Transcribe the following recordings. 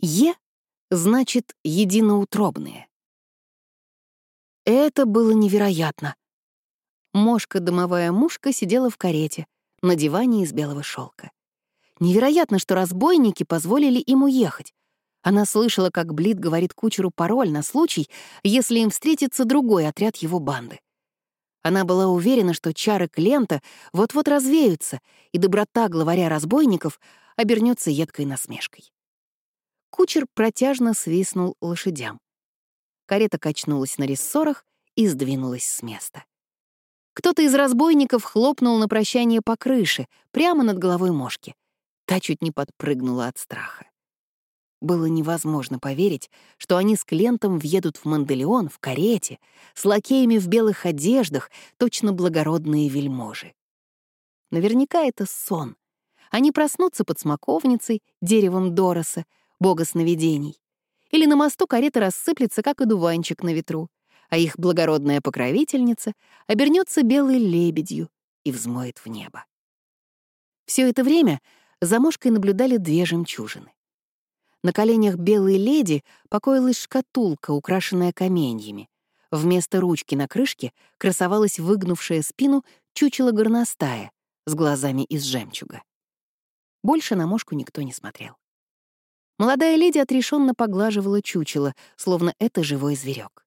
Е значит единоутробные. Это было невероятно. Мошка-домовая мушка сидела в карете на диване из белого шелка. Невероятно, что разбойники позволили им уехать. Она слышала, как Блит говорит кучеру пароль на случай, если им встретится другой отряд его банды. Она была уверена, что чары Клента вот-вот развеются, и доброта главаря разбойников обернется едкой насмешкой. Кучер протяжно свистнул лошадям. Карета качнулась на рессорах и сдвинулась с места. Кто-то из разбойников хлопнул на прощание по крыше, прямо над головой мошки. Та чуть не подпрыгнула от страха. Было невозможно поверить, что они с Клентом въедут в Манделеон в карете, с лакеями в белых одеждах, точно благородные вельможи. Наверняка это сон. Они проснутся под смоковницей, деревом Дороса, бога сновидений. Или на мосту карета рассыплется, как одуванчик на ветру, а их благородная покровительница обернется белой лебедью и взмоет в небо. Все это время за мошкой наблюдали две жемчужины. На коленях белой леди покоилась шкатулка, украшенная каменьями. Вместо ручки на крышке красовалась выгнувшая спину чучело горностая с глазами из жемчуга. Больше на мошку никто не смотрел. Молодая леди отрешенно поглаживала чучело, словно это живой зверек.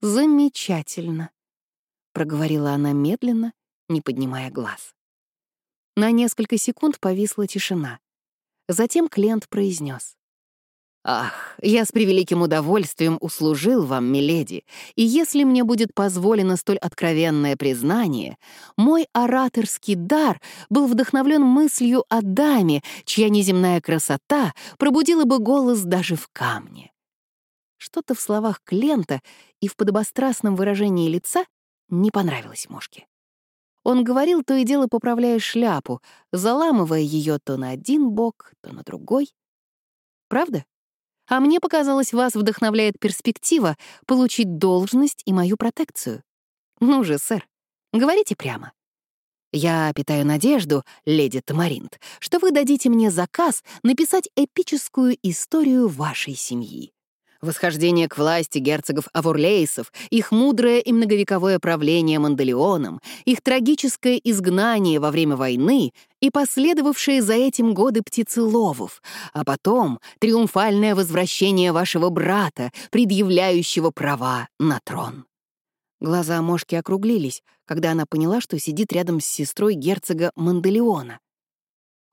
«Замечательно», — проговорила она медленно, не поднимая глаз. На несколько секунд повисла тишина. Затем клиент произнес: Ах, я с превеликим удовольствием услужил вам, миледи, и если мне будет позволено столь откровенное признание, мой ораторский дар был вдохновлен мыслью о даме, чья неземная красота пробудила бы голос даже в камне. Что-то в словах Клента и в подобострастном выражении лица не понравилось Мошке. Он говорил, то и дело поправляя шляпу, заламывая ее то на один бок, то на другой. Правда? А мне показалось, вас вдохновляет перспектива получить должность и мою протекцию. Ну же, сэр, говорите прямо. Я питаю надежду, леди Тамаринт, что вы дадите мне заказ написать эпическую историю вашей семьи восхождение к власти герцогов Авурлейсов, их мудрое и многовековое правление Манделеоном, их трагическое изгнание во время войны и последовавшие за этим годы птицеловов, а потом триумфальное возвращение вашего брата, предъявляющего права на трон. Глаза Мошки округлились, когда она поняла, что сидит рядом с сестрой герцога Манделеона.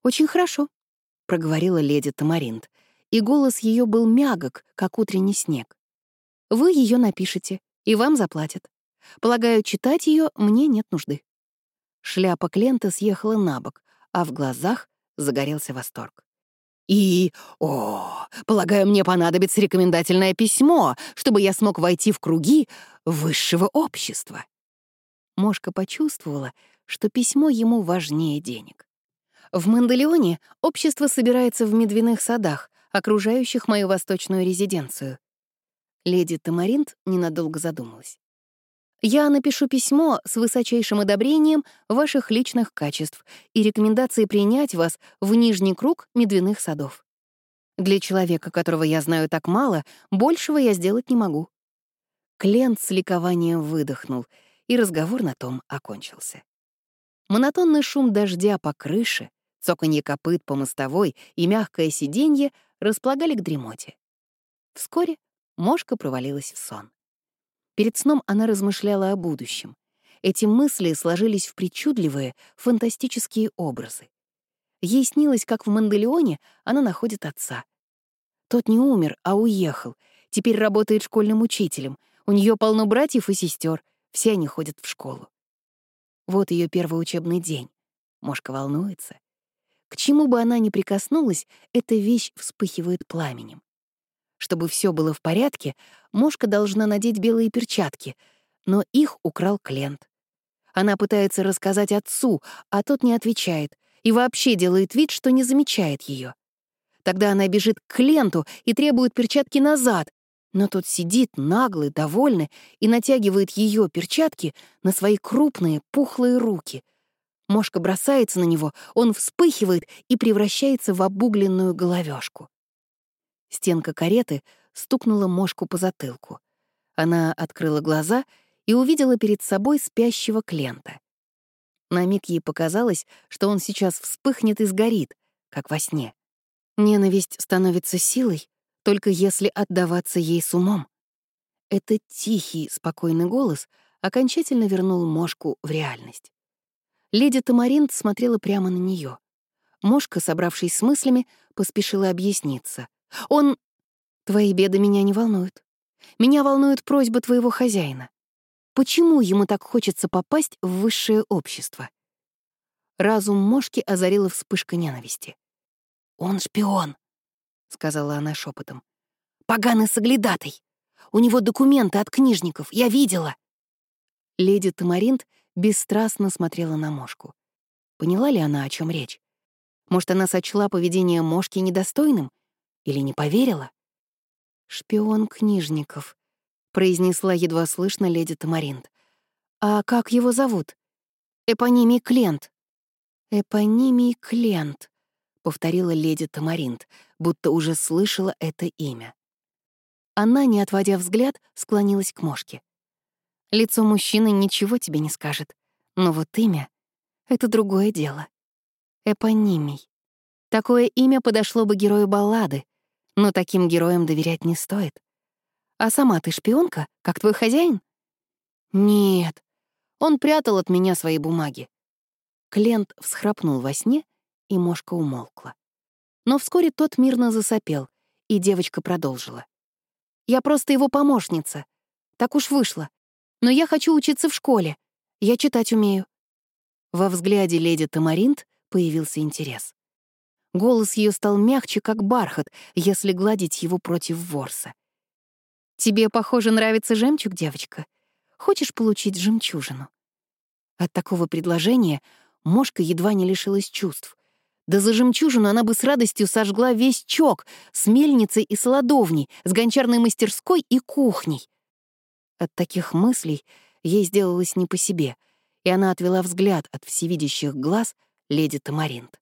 «Очень хорошо», — проговорила леди Тамаринт и голос ее был мягок, как утренний снег. Вы ее напишете, и вам заплатят. Полагаю, читать ее мне нет нужды. Шляпа Клента съехала на бок, а в глазах загорелся восторг. И, о, полагаю, мне понадобится рекомендательное письмо, чтобы я смог войти в круги высшего общества. Мошка почувствовала, что письмо ему важнее денег. В Манделеоне общество собирается в медвяных садах, окружающих мою восточную резиденцию. Леди Тамаринт ненадолго задумалась. Я напишу письмо с высочайшим одобрением ваших личных качеств и рекомендацией принять вас в нижний круг медвяных садов. Для человека, которого я знаю так мало, большего я сделать не могу. Клент с ликованием выдохнул, и разговор на том окончился. Монотонный шум дождя по крыше, цоканье копыт по мостовой и мягкое сиденье располагали к дремоте. Вскоре Мошка провалилась в сон. Перед сном она размышляла о будущем. Эти мысли сложились в причудливые, фантастические образы. Ей снилось, как в Манделеоне она находит отца. Тот не умер, а уехал. Теперь работает школьным учителем. У нее полно братьев и сестер. Все они ходят в школу. Вот ее первый учебный день. Мошка волнуется. К чему бы она ни прикоснулась, эта вещь вспыхивает пламенем. Чтобы все было в порядке, Мошка должна надеть белые перчатки, но их украл Клент. Она пытается рассказать отцу, а тот не отвечает и вообще делает вид, что не замечает ее. Тогда она бежит к Кленту и требует перчатки назад, но тот сидит наглый, довольный и натягивает ее перчатки на свои крупные, пухлые руки — Мошка бросается на него, он вспыхивает и превращается в обугленную головешку. Стенка кареты стукнула мошку по затылку. Она открыла глаза и увидела перед собой спящего Клента. На миг ей показалось, что он сейчас вспыхнет и сгорит, как во сне. Ненависть становится силой, только если отдаваться ей с умом. Этот тихий, спокойный голос окончательно вернул Мошку в реальность. Леди Тамаринт смотрела прямо на нее. Мошка, собравшись с мыслями, поспешила объясниться. «Он... Твои беды меня не волнуют. Меня волнует просьба твоего хозяина. Почему ему так хочется попасть в высшее общество?» Разум Мошки озарила вспышка ненависти. «Он шпион», — сказала она шепотом. «Поганый соглядатый! У него документы от книжников, я видела!» Леди Тамаринт бесстрастно смотрела на Мошку. Поняла ли она, о чем речь? Может, она сочла поведение Мошки недостойным? Или не поверила? «Шпион книжников», — произнесла едва слышно леди Тамаринт. «А как его зовут?» «Эпонимий Клент». «Эпонимий Клент», — повторила леди Тамаринт, будто уже слышала это имя. Она, не отводя взгляд, склонилась к Мошке. Лицо мужчины ничего тебе не скажет, но вот имя — это другое дело. Эпонимий. Такое имя подошло бы герою баллады, но таким героям доверять не стоит. А сама ты шпионка, как твой хозяин? Нет, он прятал от меня свои бумаги. Клент всхрапнул во сне, и мошка умолкла. Но вскоре тот мирно засопел, и девочка продолжила. «Я просто его помощница. Так уж вышло. Но я хочу учиться в школе. Я читать умею». Во взгляде леди Тамаринт появился интерес. Голос ее стал мягче, как бархат, если гладить его против ворса. «Тебе, похоже, нравится жемчуг, девочка? Хочешь получить жемчужину?» От такого предложения Мошка едва не лишилась чувств. Да за жемчужину она бы с радостью сожгла весь чок с мельницей и солодовней, с гончарной мастерской и кухней. От таких мыслей ей сделалось не по себе, и она отвела взгляд от всевидящих глаз леди Тамаринт.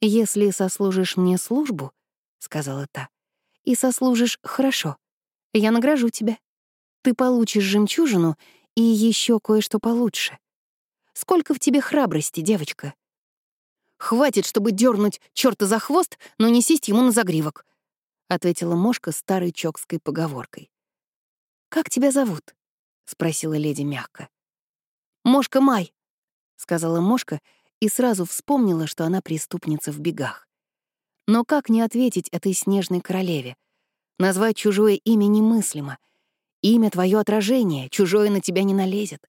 «Если сослужишь мне службу, — сказала та, — и сослужишь хорошо, я награжу тебя. Ты получишь жемчужину и еще кое-что получше. Сколько в тебе храбрости, девочка?» «Хватит, чтобы дернуть черта за хвост, но не сесть ему на загривок», — ответила Мошка старой чокской поговоркой. «Как тебя зовут?» — спросила леди мягко. «Мошка Май», — сказала Мошка и сразу вспомнила, что она преступница в бегах. Но как не ответить этой снежной королеве? Назвать чужое имя немыслимо. Имя — твое отражение, чужое на тебя не налезет.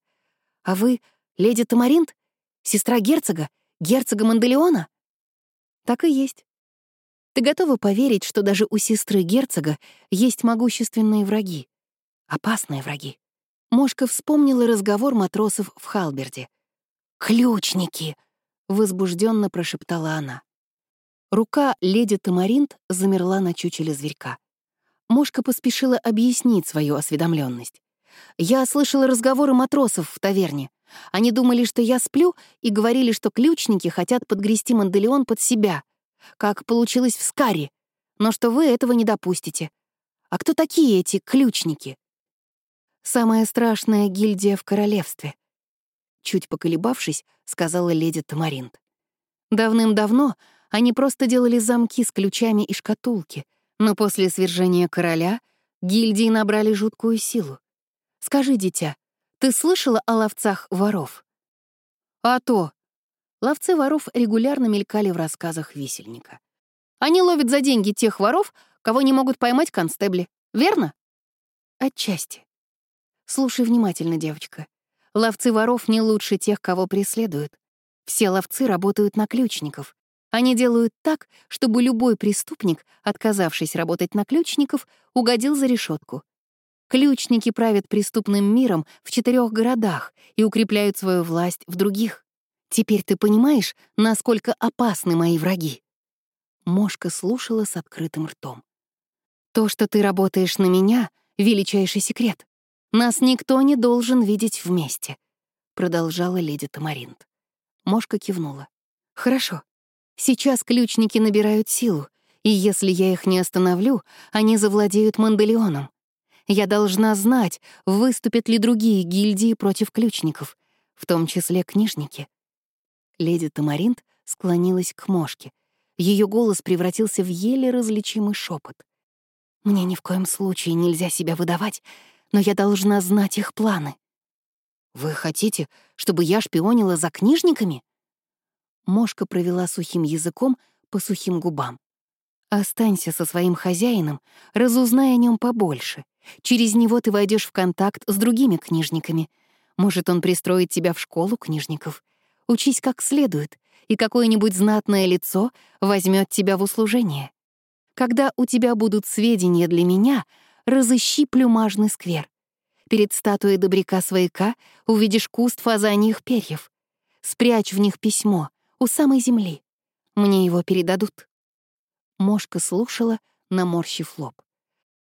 А вы — леди Тамаринт? Сестра герцога? Герцога Манделеона? Так и есть. Ты готова поверить, что даже у сестры герцога есть могущественные враги? Опасные враги. Мошка вспомнила разговор матросов в Халберде. «Ключники!» — возбужденно прошептала она. Рука леди Тамаринт замерла на чучеле зверька. Мошка поспешила объяснить свою осведомленность. «Я слышала разговоры матросов в таверне. Они думали, что я сплю, и говорили, что ключники хотят подгрести Манделеон под себя, как получилось в Скаре, но что вы этого не допустите. А кто такие эти ключники?» «Самая страшная гильдия в королевстве», чуть поколебавшись, сказала леди Тамаринт. Давным-давно они просто делали замки с ключами и шкатулки, но после свержения короля гильдии набрали жуткую силу. Скажи, дитя, ты слышала о ловцах воров? А то. Ловцы воров регулярно мелькали в рассказах висельника. Они ловят за деньги тех воров, кого не могут поймать констебли, верно? Отчасти. Слушай внимательно, девочка. Ловцы воров не лучше тех, кого преследуют. Все ловцы работают на ключников. Они делают так, чтобы любой преступник, отказавшись работать на ключников, угодил за решетку. Ключники правят преступным миром в четырех городах и укрепляют свою власть в других. Теперь ты понимаешь, насколько опасны мои враги?» Мошка слушала с открытым ртом. «То, что ты работаешь на меня — величайший секрет. Нас никто не должен видеть вместе», — продолжала леди Тамаринт. Мошка кивнула. «Хорошо. Сейчас ключники набирают силу, И если я их не остановлю, они завладеют Манделеоном. Я должна знать, выступят ли другие гильдии против ключников, в том числе книжники. Леди Тамаринт склонилась к мошке. Ее голос превратился в еле различимый шепот. «Мне ни в коем случае нельзя себя выдавать, но я должна знать их планы». «Вы хотите, чтобы я шпионила за книжниками?» Мошка провела сухим языком по сухим губам. «Останься со своим хозяином, разузнай о нем побольше. Через него ты войдешь в контакт с другими книжниками. Может, он пристроит тебя в школу книжников. Учись как следует, и какое-нибудь знатное лицо возьмет тебя в услужение. Когда у тебя будут сведения для меня, разыщи плюмажный сквер. Перед статуей добряка-свояка увидишь куст фазаньих перьев. Спрячь в них письмо у самой земли. Мне его передадут. Мошка слушала, наморщив лоб.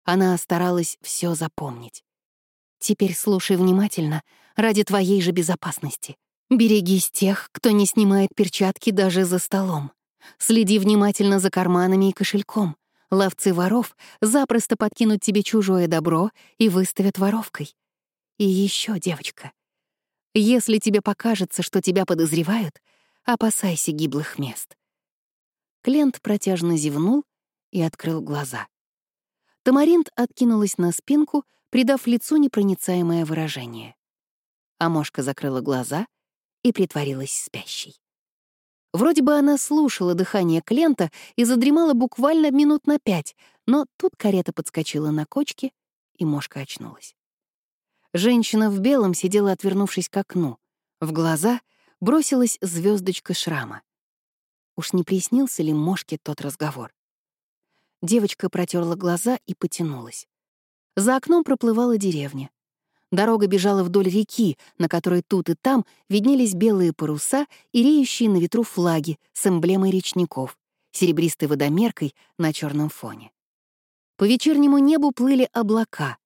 Она старалась все запомнить. Теперь слушай внимательно, ради твоей же безопасности. Берегись тех, кто не снимает перчатки даже за столом. Следи внимательно за карманами и кошельком. Ловцы воров запросто подкинут тебе чужое добро и выставят воровкой. И еще, девочка, если тебе покажется, что тебя подозревают, опасайся гиблых мест. Клент протяжно зевнул и открыл глаза. Тамаринт откинулась на спинку, придав лицу непроницаемое выражение. Амошка закрыла глаза и притворилась спящей. Вроде бы она слушала дыхание Клента и задремала буквально минут на пять, но тут карета подскочила на кочке, и Мошка очнулась. Женщина в белом сидела, отвернувшись к окну. В глаза бросилась звездочка шрама. Уж не приснился ли Мошке тот разговор? Девочка протерла глаза и потянулась. За окном проплывала деревня. Дорога бежала вдоль реки, на которой тут и там виднелись белые паруса и реющие на ветру флаги с эмблемой речников, серебристой водомеркой на черном фоне. По вечернему небу плыли облака.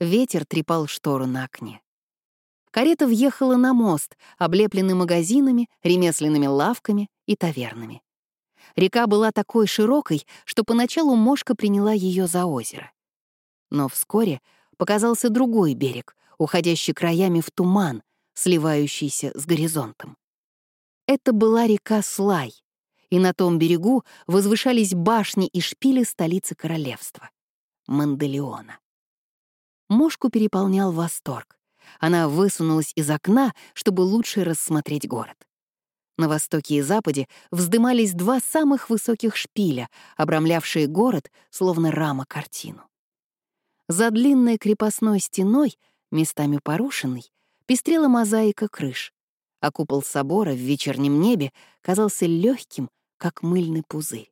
Ветер трепал штору на окне. Карета въехала на мост, облепленный магазинами, ремесленными лавками и тавернами. Река была такой широкой, что поначалу Мошка приняла ее за озеро. Но вскоре показался другой берег, уходящий краями в туман, сливающийся с горизонтом. Это была река Слай, и на том берегу возвышались башни и шпили столицы королевства — Манделеона. Мошку переполнял восторг. Она высунулась из окна, чтобы лучше рассмотреть город. На востоке и западе вздымались два самых высоких шпиля, обрамлявшие город, словно рама картину. За длинной крепостной стеной, местами порушенной, пестрела мозаика крыш, а купол собора в вечернем небе казался легким, как мыльный пузырь.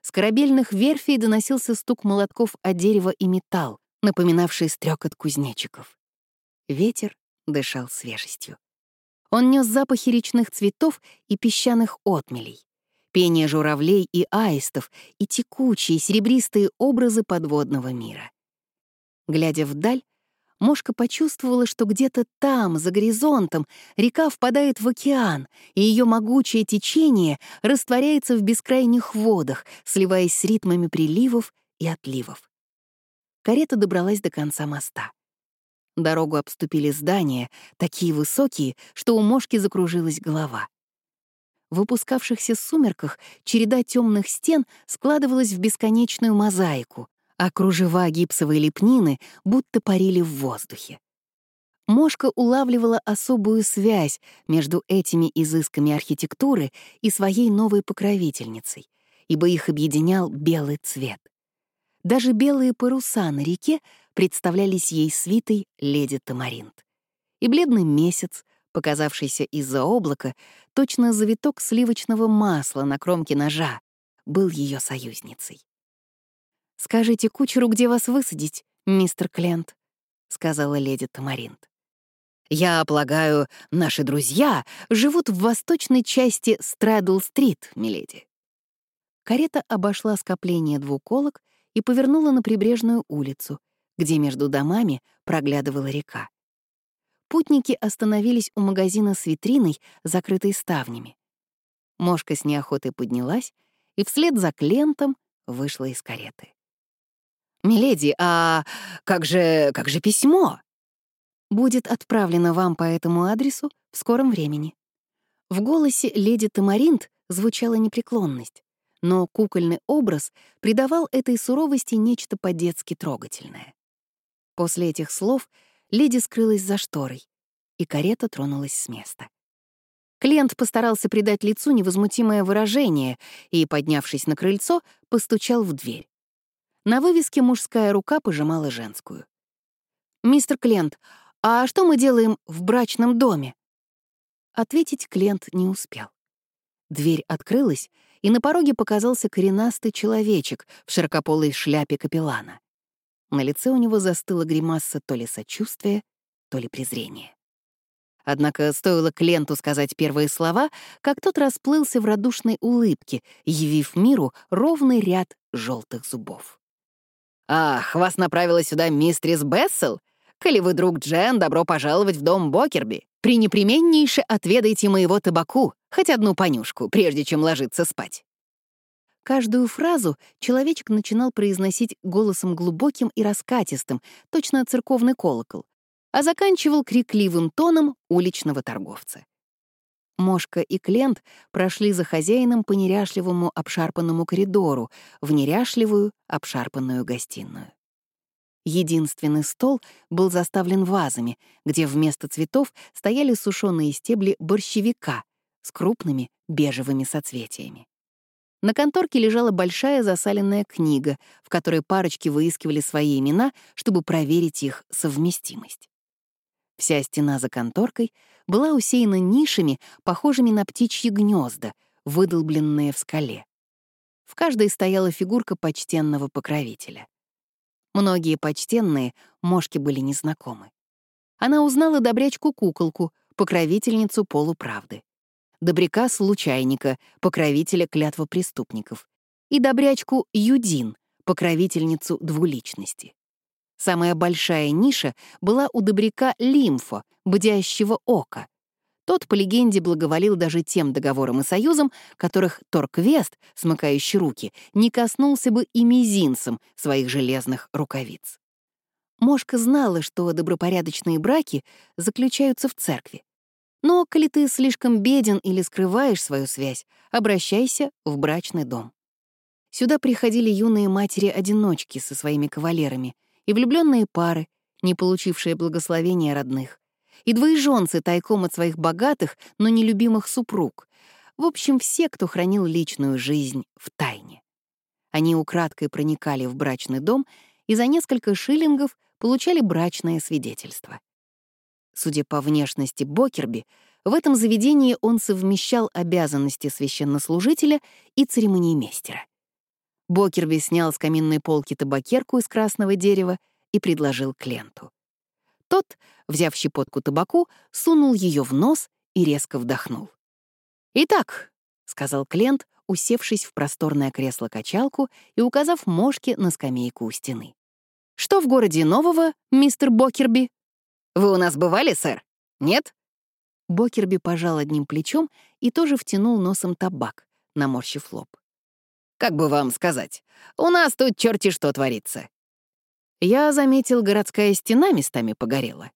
С корабельных верфей доносился стук молотков о дерево и металл, напоминавший стрекот кузнечиков. Ветер дышал свежестью. Он нес запахи речных цветов и песчаных отмелей, пение журавлей и аистов и текучие серебристые образы подводного мира. Глядя вдаль, Мошка почувствовала, что где-то там, за горизонтом, река впадает в океан, и ее могучее течение растворяется в бескрайних водах, сливаясь с ритмами приливов и отливов. Карета добралась до конца моста. Дорогу обступили здания, такие высокие, что у мошки закружилась голова. В выпускавшихся сумерках череда темных стен складывалась в бесконечную мозаику, а кружева гипсовой лепнины будто парили в воздухе. Мошка улавливала особую связь между этими изысками архитектуры и своей новой покровительницей, ибо их объединял белый цвет. Даже белые паруса на реке представлялись ей свитой леди Тамаринт. И бледный месяц, показавшийся из-за облака, точно завиток сливочного масла на кромке ножа, был ее союзницей. «Скажите кучеру, где вас высадить, мистер Клент», — сказала леди Тамаринт. «Я полагаю, наши друзья живут в восточной части Стрэдл-стрит, миледи». Карета обошла скопление двуколок и повернула на прибрежную улицу, где между домами проглядывала река. Путники остановились у магазина с витриной, закрытой ставнями. Мошка с неохотой поднялась и вслед за Клентом вышла из кареты. «Миледи, а как же, как же письмо?» «Будет отправлено вам по этому адресу в скором времени». В голосе леди Тамаринт звучала непреклонность, но кукольный образ придавал этой суровости нечто по-детски трогательное. После этих слов леди скрылась за шторой, и карета тронулась с места. Клиент постарался придать лицу невозмутимое выражение и, поднявшись на крыльцо, постучал в дверь. На вывеске мужская рука пожимала женскую. «Мистер Клент, а что мы делаем в брачном доме?» Ответить Клент не успел. Дверь открылась, и на пороге показался коренастый человечек в широкополой шляпе капеллана. На лице у него застыла гримаса то ли сочувствия, то ли презрения. Однако стоило Кленту сказать первые слова, как тот расплылся в радушной улыбке, явив миру ровный ряд желтых зубов. «Ах, вас направила сюда мистрис Бессел? Коли вы друг Джен, добро пожаловать в дом Бокерби. Пренепременнейше отведайте моего табаку, хоть одну понюшку, прежде чем ложиться спать». Каждую фразу человечек начинал произносить голосом глубоким и раскатистым, точно церковный колокол, а заканчивал крикливым тоном уличного торговца. Мошка и Клент прошли за хозяином по неряшливому обшарпанному коридору в неряшливую обшарпанную гостиную. Единственный стол был заставлен вазами, где вместо цветов стояли сушеные стебли борщевика с крупными бежевыми соцветиями. На конторке лежала большая засаленная книга, в которой парочки выискивали свои имена, чтобы проверить их совместимость. Вся стена за конторкой была усеяна нишами, похожими на птичьи гнезда, выдолбленные в скале. В каждой стояла фигурка почтенного покровителя. Многие почтенные мошки были незнакомы. Она узнала добрячку-куколку, покровительницу полуправды, добряка-случайника, покровителя клятва преступников, и добрячку Юдин, покровительницу двуличности. Самая большая ниша была у добряка Лимфо, бдящего ока. Тот, по легенде, благоволил даже тем договорам и союзам, которых Торквест, смыкающий руки, не коснулся бы и мизинцем своих железных рукавиц. Мошка знала, что добропорядочные браки заключаются в церкви. Но, коли ты слишком беден или скрываешь свою связь, обращайся в брачный дом. Сюда приходили юные матери-одиночки со своими кавалерами, и влюбленные пары, не получившие благословения родных, и двоеженцы тайком от своих богатых, но нелюбимых супруг. В общем, все, кто хранил личную жизнь в тайне. Они украдкой проникали в брачный дом и за несколько шиллингов получали брачное свидетельство. Судя по внешности Бокерби, в этом заведении он совмещал обязанности священнослужителя и церемониймейстера. Бокерби снял с каминной полки табакерку из красного дерева и предложил Кленту. Тот, взяв щепотку табаку, сунул ее в нос и резко вдохнул. «Итак», — сказал Клент, усевшись в просторное кресло-качалку и указав мошке на скамейку у стены. «Что в городе нового, мистер Бокерби?» «Вы у нас бывали, сэр? Нет?» Бокерби пожал одним плечом и тоже втянул носом табак, наморщив лоб. Как бы вам сказать? У нас тут черти что творится. Я заметил, городская стена местами погорела.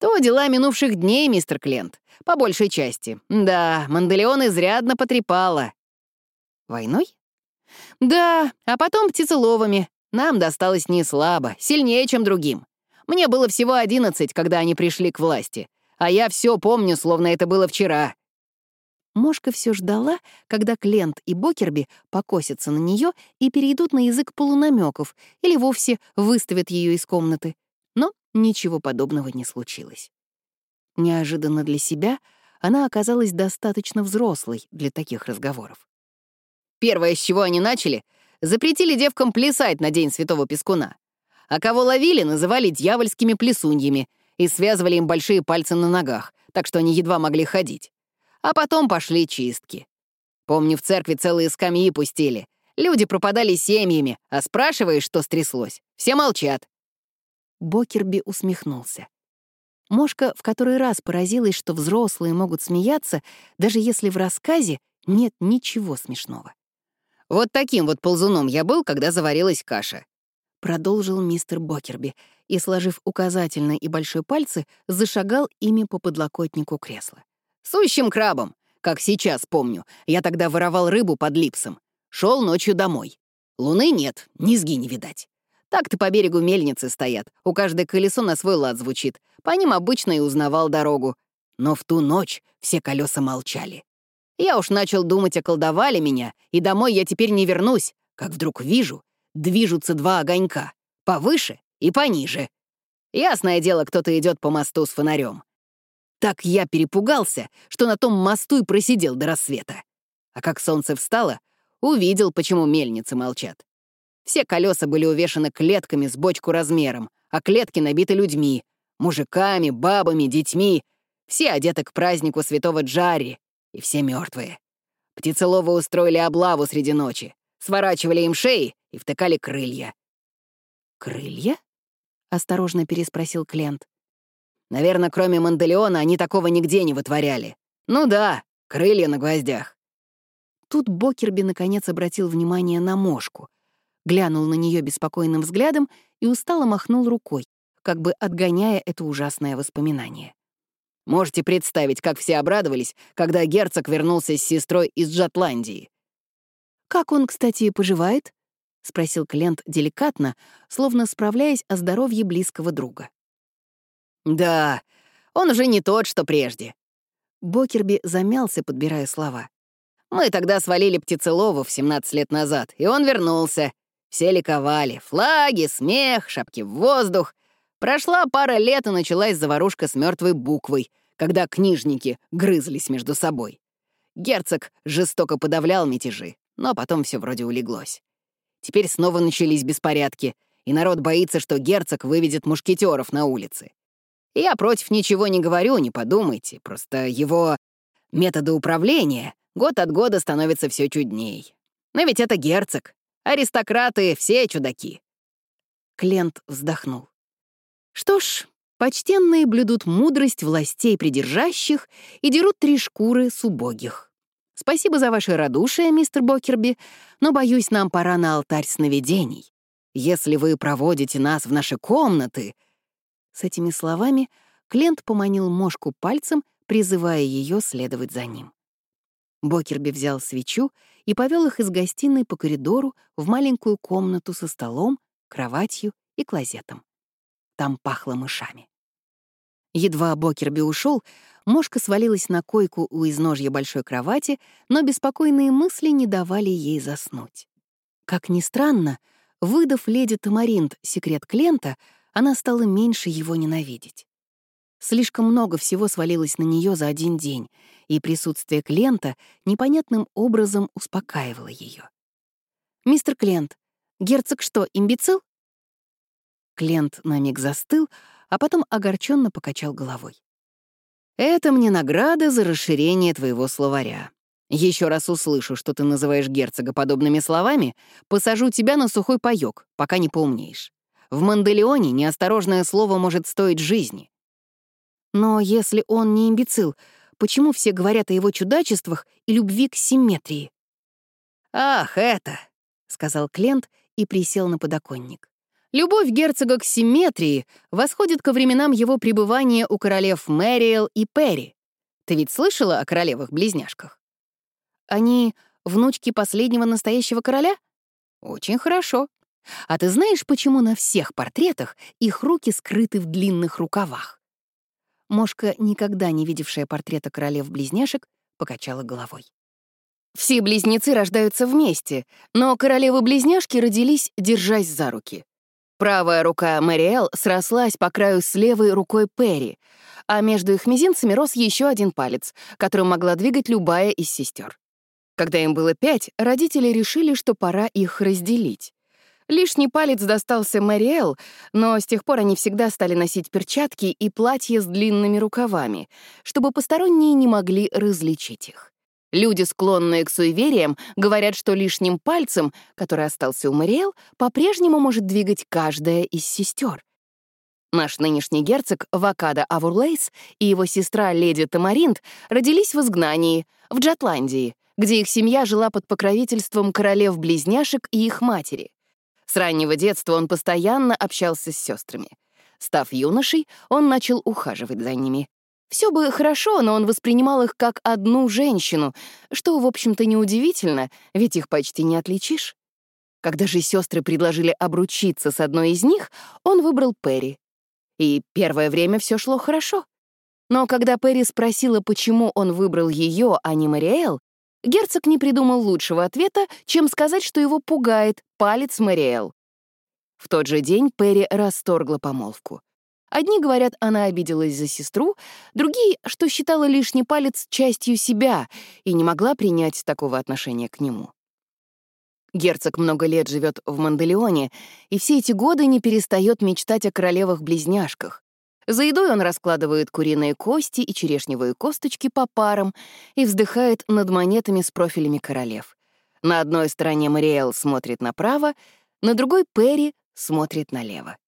То дела минувших дней, мистер Клент, по большей части. Да, Манделеон изрядно потрепало. Войной? Да, а потом птицеловами. Нам досталось не слабо, сильнее, чем другим. Мне было всего одиннадцать, когда они пришли к власти. А я все помню, словно это было вчера. Мошка все ждала, когда Клент и Бокерби покосятся на нее и перейдут на язык полунамеков или вовсе выставят ее из комнаты. Но ничего подобного не случилось. Неожиданно для себя она оказалась достаточно взрослой для таких разговоров. Первое, с чего они начали, запретили девкам плясать на День Святого Пескуна. А кого ловили, называли дьявольскими плесуньями и связывали им большие пальцы на ногах, так что они едва могли ходить. А потом пошли чистки. Помню, в церкви целые скамьи пустили. Люди пропадали семьями, а спрашиваешь, что стряслось. Все молчат. Бокерби усмехнулся. Мошка в который раз поразилась, что взрослые могут смеяться, даже если в рассказе нет ничего смешного. Вот таким вот ползуном я был, когда заварилась каша. Продолжил мистер Бокерби и, сложив указательный и большой пальцы, зашагал ими по подлокотнику кресла. Сущим крабом, как сейчас помню. Я тогда воровал рыбу под липсом. Шел ночью домой. Луны нет, низги не видать. Так-то по берегу мельницы стоят, у каждой колесо на свой лад звучит. По ним обычно и узнавал дорогу. Но в ту ночь все колеса молчали. Я уж начал думать, околдовали меня, и домой я теперь не вернусь, как вдруг вижу, движутся два огонька, повыше и пониже. Ясное дело, кто-то идет по мосту с фонарем. Так я перепугался, что на том мосту и просидел до рассвета. А как солнце встало, увидел, почему мельницы молчат. Все колеса были увешаны клетками с бочку размером, а клетки набиты людьми, мужиками, бабами, детьми. Все одеты к празднику святого Джарри, и все мертвые. Птицеловы устроили облаву среди ночи, сворачивали им шеи и втыкали крылья. «Крылья?» — осторожно переспросил Клент. «Наверное, кроме Манделеона они такого нигде не вытворяли. Ну да, крылья на гвоздях». Тут Бокерби наконец обратил внимание на мошку, глянул на нее беспокойным взглядом и устало махнул рукой, как бы отгоняя это ужасное воспоминание. Можете представить, как все обрадовались, когда герцог вернулся с сестрой из Джотландии. «Как он, кстати, поживает?» — спросил Клент деликатно, словно справляясь о здоровье близкого друга. «Да, он уже не тот, что прежде». Бокерби замялся, подбирая слова. «Мы тогда свалили птицелову в 17 лет назад, и он вернулся. Все ликовали. Флаги, смех, шапки в воздух. Прошла пара лет, и началась заварушка с мертвой буквой, когда книжники грызлись между собой. Герцог жестоко подавлял мятежи, но потом все вроде улеглось. Теперь снова начались беспорядки, и народ боится, что герцог выведет мушкетеров на улицы. Я против ничего не говорю, не подумайте, просто его методы управления год от года становятся все чудней. Но ведь это герцог. Аристократы все чудаки. Клент вздохнул. Что ж, почтенные блюдут мудрость властей придержащих и дерут три шкуры с убогих. Спасибо за ваше радушие, мистер Бокерби, но, боюсь, нам пора на алтарь сновидений. Если вы проводите нас в наши комнаты...» С этими словами Клент поманил мошку пальцем, призывая ее следовать за ним. Бокерби взял свечу и повел их из гостиной по коридору в маленькую комнату со столом, кроватью и клозетом. Там пахло мышами. Едва Бокерби ушел, Мошка свалилась на койку у изножья большой кровати, но беспокойные мысли не давали ей заснуть. Как ни странно, выдав леди Тамаринт секрет Клента, она стала меньше его ненавидеть. Слишком много всего свалилось на нее за один день, и присутствие Клента непонятным образом успокаивало ее. «Мистер Клент, герцог что, имбецил?» Клент на миг застыл, а потом огорченно покачал головой. «Это мне награда за расширение твоего словаря. Еще раз услышу, что ты называешь герцога подобными словами, посажу тебя на сухой паёк, пока не поумнеешь. В Манделеоне неосторожное слово может стоить жизни». «Но если он не имбецил, почему все говорят о его чудачествах и любви к симметрии?» «Ах, это!» — сказал Клент и присел на подоконник. Любовь герцога к симметрии восходит ко временам его пребывания у королев Мэриэл и Перри. Ты ведь слышала о королевах-близняшках? Они внучки последнего настоящего короля? Очень хорошо. А ты знаешь, почему на всех портретах их руки скрыты в длинных рукавах? Мошка, никогда не видевшая портрета королев-близняшек, покачала головой. Все близнецы рождаются вместе, но королевы-близняшки родились, держась за руки. Правая рука Мэриэл срослась по краю с левой рукой Перри, а между их мизинцами рос еще один палец, которым могла двигать любая из сестер. Когда им было пять, родители решили, что пора их разделить. Лишний палец достался Мэриэл, но с тех пор они всегда стали носить перчатки и платья с длинными рукавами, чтобы посторонние не могли различить их. Люди, склонные к суевериям, говорят, что лишним пальцем, который остался у Мариэл, по-прежнему может двигать каждая из сестер. Наш нынешний герцог Вакада Авурлейс и его сестра леди Тамаринт родились в изгнании, в Джатландии, где их семья жила под покровительством королев-близняшек и их матери. С раннего детства он постоянно общался с сестрами. Став юношей, он начал ухаживать за ними. Все бы хорошо, но он воспринимал их как одну женщину, что, в общем-то, неудивительно, ведь их почти не отличишь. Когда же сестры предложили обручиться с одной из них, он выбрал Перри. И первое время все шло хорошо. Но когда Перри спросила, почему он выбрал ее, а не Мариэл, герцог не придумал лучшего ответа, чем сказать, что его пугает палец Мариэл. В тот же день Перри расторгла помолвку. Одни говорят, она обиделась за сестру, другие, что считала лишний палец частью себя и не могла принять такого отношения к нему. Герцог много лет живет в Манделеоне и все эти годы не перестает мечтать о королевах-близняшках. За едой он раскладывает куриные кости и черешневые косточки по парам и вздыхает над монетами с профилями королев. На одной стороне Мариэл смотрит направо, на другой Перри смотрит налево.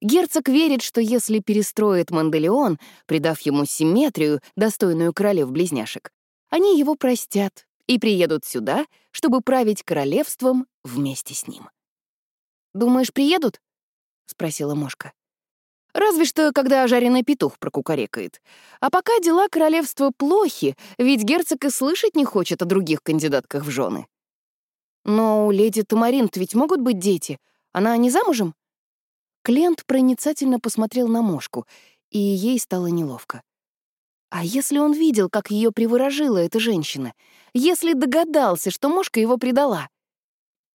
Герцог верит, что если перестроит Манделеон, придав ему симметрию, достойную королев-близняшек, они его простят и приедут сюда, чтобы править королевством вместе с ним. «Думаешь, приедут?» — спросила Мошка. «Разве что, когда ожаренный петух прокукарекает. А пока дела королевства плохи, ведь герцог и слышать не хочет о других кандидатках в жены. Но у леди Тамаринт ведь могут быть дети. Она не замужем?» Клиент проницательно посмотрел на Мошку, и ей стало неловко. А если он видел, как ее приворожила эта женщина? Если догадался, что Мошка его предала?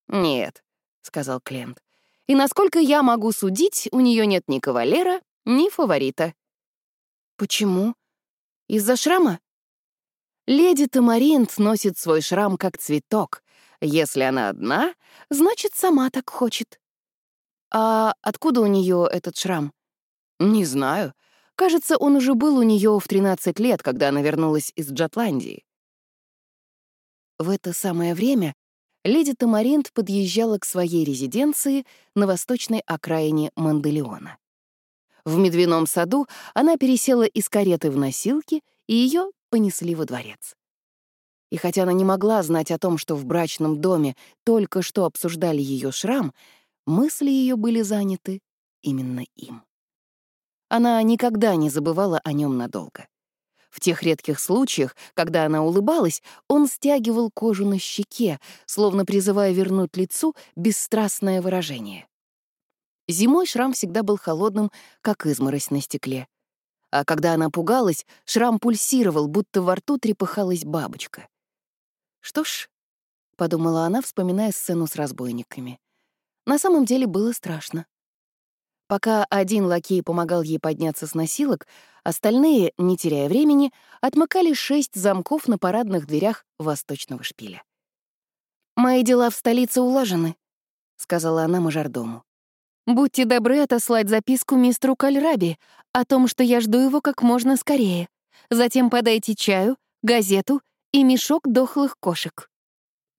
«Нет», — сказал Клент. «И насколько я могу судить, у нее нет ни кавалера, ни фаворита». «Почему? Из-за шрама?» Леди Тамаринт носит свой шрам как цветок. Если она одна, значит, сама так хочет. А откуда у нее этот шрам? Не знаю. Кажется, он уже был у нее в 13 лет, когда она вернулась из Джотландии. В это самое время леди Тамаринт подъезжала к своей резиденции на восточной окраине Манделеона. В медвяном саду она пересела из кареты в носилки, и ее понесли во дворец. И хотя она не могла знать о том, что в брачном доме только что обсуждали ее шрам, мысли ее были заняты именно им. Она никогда не забывала о нем надолго. В тех редких случаях, когда она улыбалась, он стягивал кожу на щеке, словно призывая вернуть лицу бесстрастное выражение. Зимой шрам всегда был холодным, как изморозь на стекле. А когда она пугалась, шрам пульсировал, будто во рту трепыхалась бабочка. «Что ж», — подумала она, вспоминая сцену с разбойниками, — «на самом деле было страшно. Пока один лакей помогал ей подняться с носилок, остальные, не теряя времени, отмыкали шесть замков на парадных дверях восточного шпиля. «Мои дела в столице улажены», — сказала она мажордому. «Будьте добры отослать записку мистеру Кальраби о том, что я жду его как можно скорее. Затем подайте чаю, газету и мешок дохлых кошек».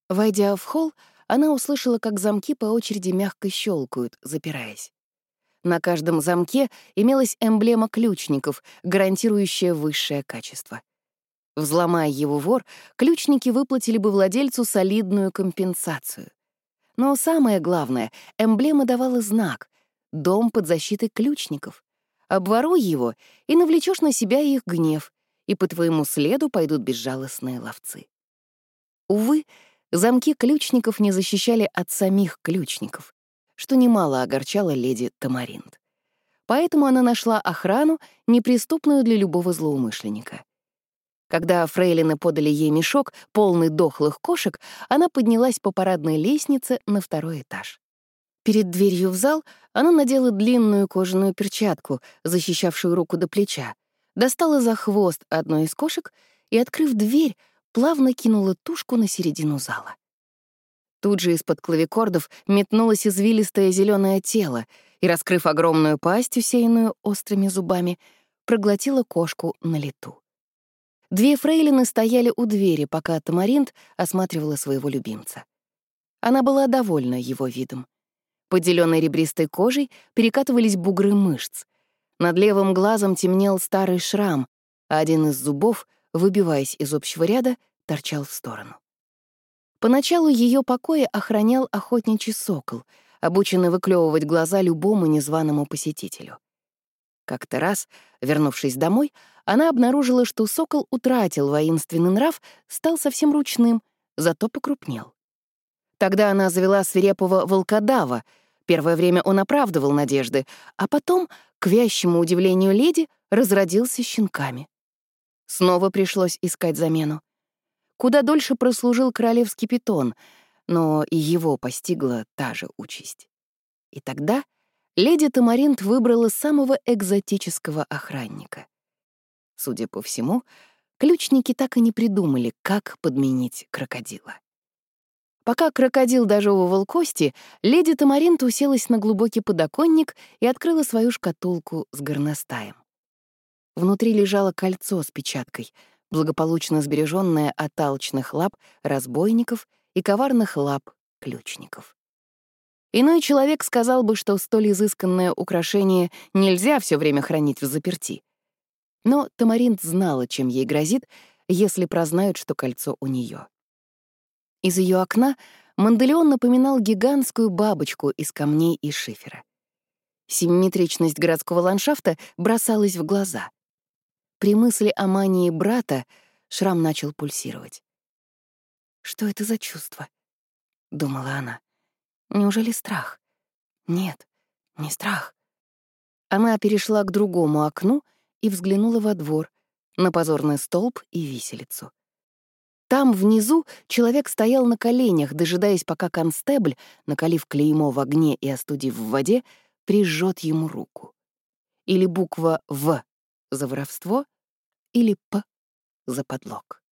Войдя в холл, она услышала, как замки по очереди мягко щелкают, запираясь. На каждом замке имелась эмблема ключников, гарантирующая высшее качество. Взломая его вор, ключники выплатили бы владельцу солидную компенсацию. Но самое главное, эмблема давала знак — дом под защитой ключников. Обворуй его, и навлечешь на себя их гнев, и по твоему следу пойдут безжалостные ловцы. Увы, замки ключников не защищали от самих ключников что немало огорчало леди Тамаринт. Поэтому она нашла охрану, неприступную для любого злоумышленника. Когда фрейлины подали ей мешок, полный дохлых кошек, она поднялась по парадной лестнице на второй этаж. Перед дверью в зал она надела длинную кожаную перчатку, защищавшую руку до плеча, достала за хвост одной из кошек и, открыв дверь, плавно кинула тушку на середину зала. Тут же из-под клавикордов метнулось извилистое зеленое тело и, раскрыв огромную пасть, усеянную острыми зубами, проглотила кошку на лету. Две фрейлины стояли у двери, пока Тамаринт осматривала своего любимца. Она была довольна его видом. Под зеленой ребристой кожей перекатывались бугры мышц. Над левым глазом темнел старый шрам, а один из зубов, выбиваясь из общего ряда, торчал в сторону. Поначалу ее покоя охранял охотничий сокол, обученный выклевывать глаза любому незваному посетителю. Как-то раз, вернувшись домой, она обнаружила, что сокол утратил воинственный нрав, стал совсем ручным, зато покрупнел. Тогда она завела свирепого волкодава. Первое время он оправдывал надежды, а потом, к вящему удивлению леди, разродился щенками. Снова пришлось искать замену. Куда дольше прослужил королевский питон, но и его постигла та же участь. И тогда леди Тамаринт выбрала самого экзотического охранника. Судя по всему, ключники так и не придумали, как подменить крокодила. Пока крокодил дожевывал кости, леди Тамаринт уселась на глубокий подоконник и открыла свою шкатулку с горностаем. Внутри лежало кольцо с печаткой, благополучно сбереженное от алчных лап разбойников и коварных лап ключников. Иной человек сказал бы, что столь изысканное украшение нельзя все время хранить в заперти. Но Тамаринт знала, чем ей грозит, если прознают, что кольцо у нее. Из ее окна Манделеон напоминал гигантскую бабочку из камней и шифера. Симметричность городского ландшафта бросалась в глаза. При мысли о мании брата шрам начал пульсировать. «Что это за чувство?» — думала она. «Неужели страх?» «Нет, не страх». Она перешла к другому окну и взглянула во двор, на позорный столб и виселицу. Там, внизу, человек стоял на коленях, дожидаясь, пока констебль, накалив клеймо в огне и остудив в воде, прижжет ему руку. Или буква «В» за воровство или «П» за подлог.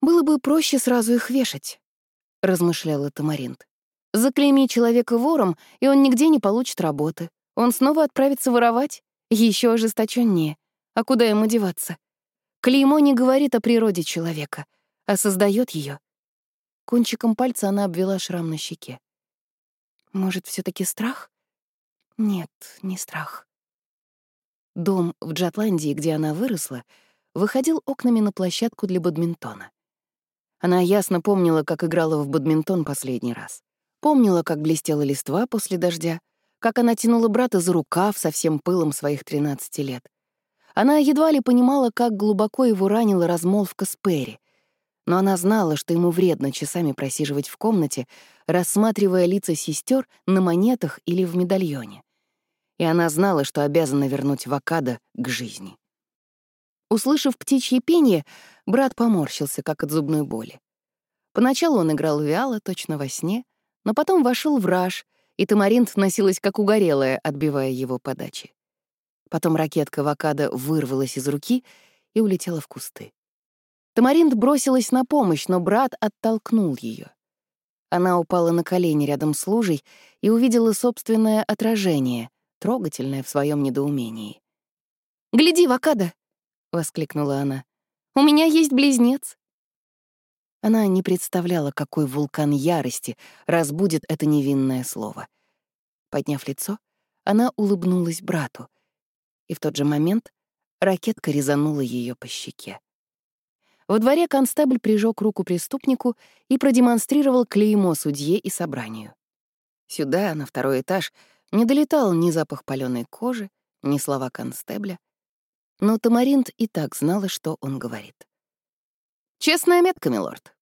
«Было бы проще сразу их вешать», — размышляла Тамаринт. «Заклейми человека вором, и он нигде не получит работы. Он снова отправится воровать, еще ожесточеннее. А куда ему деваться? Клеймо не говорит о природе человека, а создает ее. Кончиком пальца она обвела шрам на щеке. Может, все таки страх? Нет, не страх. Дом в Джатландии, где она выросла, выходил окнами на площадку для бадминтона. Она ясно помнила, как играла в бадминтон последний раз. Помнила, как блестела листва после дождя, как она тянула брата за рукав со всем пылом своих 13 лет. Она едва ли понимала, как глубоко его ранила размолвка с Перри, но она знала, что ему вредно часами просиживать в комнате, рассматривая лица сестер на монетах или в медальоне и она знала, что обязана вернуть Вакада к жизни. Услышав птичье пение, брат поморщился, как от зубной боли. Поначалу он играл вяло, точно во сне, но потом вошел в раж, и Тамаринт носилась как угорелая, отбивая его подачи. Потом ракетка Вакада вырвалась из руки и улетела в кусты. Тамаринт бросилась на помощь, но брат оттолкнул ее. Она упала на колени рядом с лужей и увидела собственное отражение, трогательная в своем недоумении. «Гляди, Вакада!» — воскликнула она. «У меня есть близнец!» Она не представляла, какой вулкан ярости разбудит это невинное слово. Подняв лицо, она улыбнулась брату, и в тот же момент ракетка резанула ее по щеке. Во дворе констебль прижег руку преступнику и продемонстрировал клеймо судье и собранию. Сюда, на второй этаж, не долетал ни запах палёной кожи, ни слова констебля. Но Тамаринт и так знала, что он говорит. «Честная метка, милорд»,